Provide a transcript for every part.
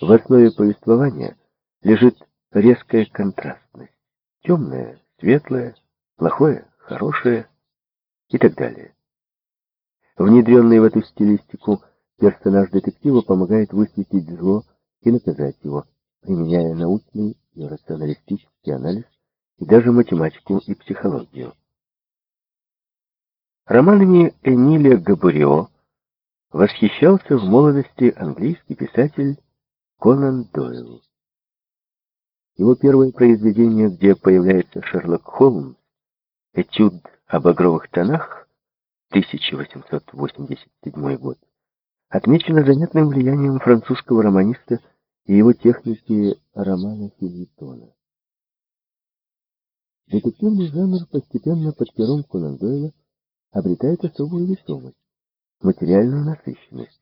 В основе повествования лежит резкая контрастность. Темное, светлое, плохое, хорошее и так далее. Внедренный в эту стилистику персонаж детектива помогает высветить зло и наказать его, применяя научный и рационалистический анализ и даже математику и психологию. Романами Эмиля Габурио восхищался в молодости английский писатель Конан Дойл. Его первое произведение, где появляется Шерлок Холмс, «Этюд об багровых тонах», 1887 год, отмечено заметным влиянием французского романиста и его техники романа Филитона. Детективный жанр постепенно под пером Конан Дойла обретает особую весомость, материальную насыщенность.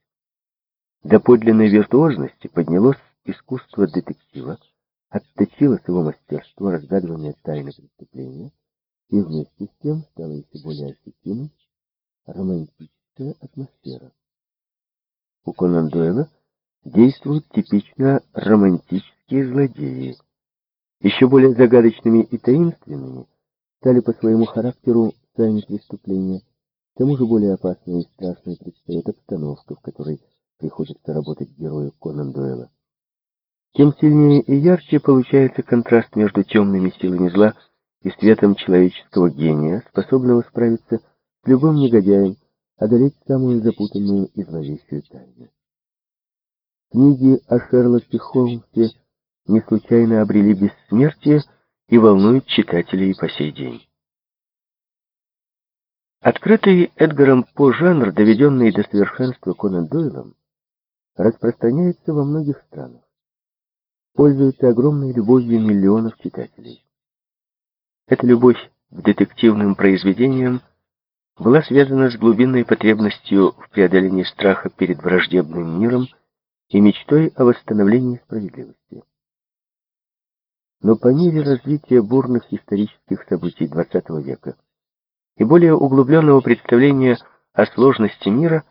До подлинной виртуозности поднялось искусство детектива, отточилось его мастерство разгадывания тайны преступления, и вместе с тем стала еще более ощутимой романтическая атмосфера. У Конан Дойла действуют типично романтические злодеи. Еще более загадочными и таинственными стали по своему характеру сами преступления. К тому же более опасной и страшной предстает обстановка, в которой приходится работать герою Конан Дойла. Тем сильнее и ярче получается контраст между темными силами зла и светом человеческого гения, способного справиться с любым негодяем, одолеть самую запутанную и зловещую тайну. Книги о Шерлоке Холмсе не случайно обрели бессмертие и волнуют читателей по сей день. Открытый Эдгаром По жанр, доведенный до совершенства Конан Дойлом, распространяется во многих странах. Пользуется огромной любовью миллионов читателей. Эта любовь к детективным произведениям была связана с глубинной потребностью в преодолении страха перед враждебным миром и мечтой о восстановлении справедливости. Но по мере развития бурных исторических событий XX века и более углубленного представления о сложности мира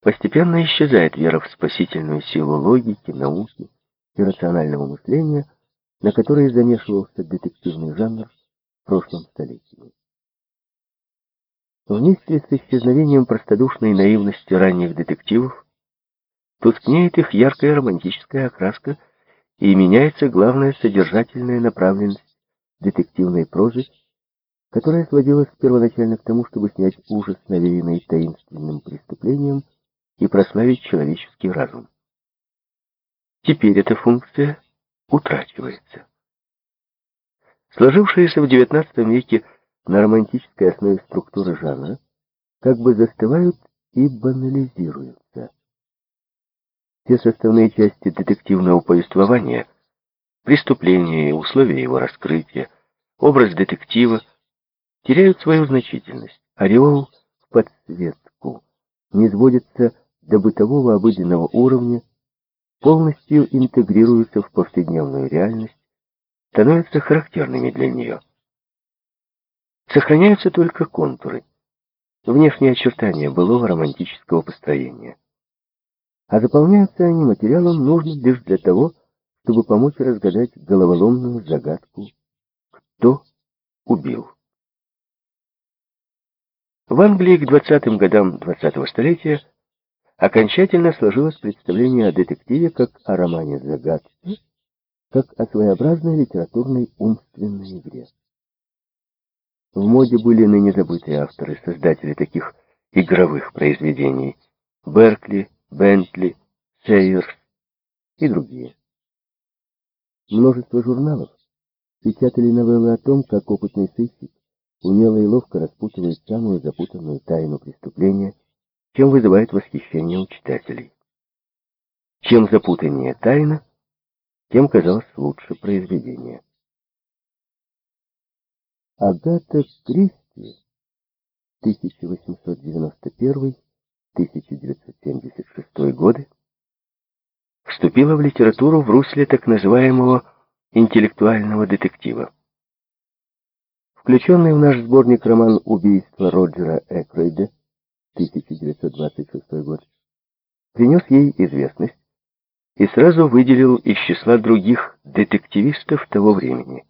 постепенно исчезает вера в спасительную силу логики, науки и рационального мышления, на которые замешивался детективный жанр в прошлом столетии. Вместе с исчезновением простодушной наивности ранних детективов тускнеет их яркая романтическая окраска и меняется главная содержательная направленность детективной прозы, которая сводилась первоначально к тому, чтобы снять ужас, навеянный таинственным преступлением, и прославить человеческий разум. Теперь эта функция утрачивается. Сложившаяся в XIX веке на романтической основе структуры жанра как бы застывают и банализируются. Все составные части детективного повествования, преступление и условия его раскрытия, образ детектива теряют свою значительность. Ореол в подсветку не сводится до бытового обыденного уровня, полностью интегрируются в повседневную реальность, становятся характерными для нее. Сохраняются только контуры, внешние очертания былого романтического построения. А заполняются они материалом, нужным лишь для того, чтобы помочь разгадать головоломную загадку «Кто убил?». В Англии к 20-м годам 20-го столетия окончательно сложилось представление о детективе как о романе загадки, как о своеобразной литературной умственной игре. В моде были ныне забытые авторы, создатели таких игровых произведений — Беркли, Бентли, Сейерс и другие. Множество журналов печатали новеллы о том, как опытный сыщик умело и ловко распутывает самую запутанную тайну преступления, чем вызывает восхищение у читателей. Чем запутаннее тайна, тем казалось лучше произведение. Агата Кристи 1891-1976 годы вступила в литературу в русле так называемого интеллектуального детектива. Включенный в наш сборник роман «Убийство Роджера Экройда» 1926 год принес ей известность и сразу выделил из числа других детективистов того времени.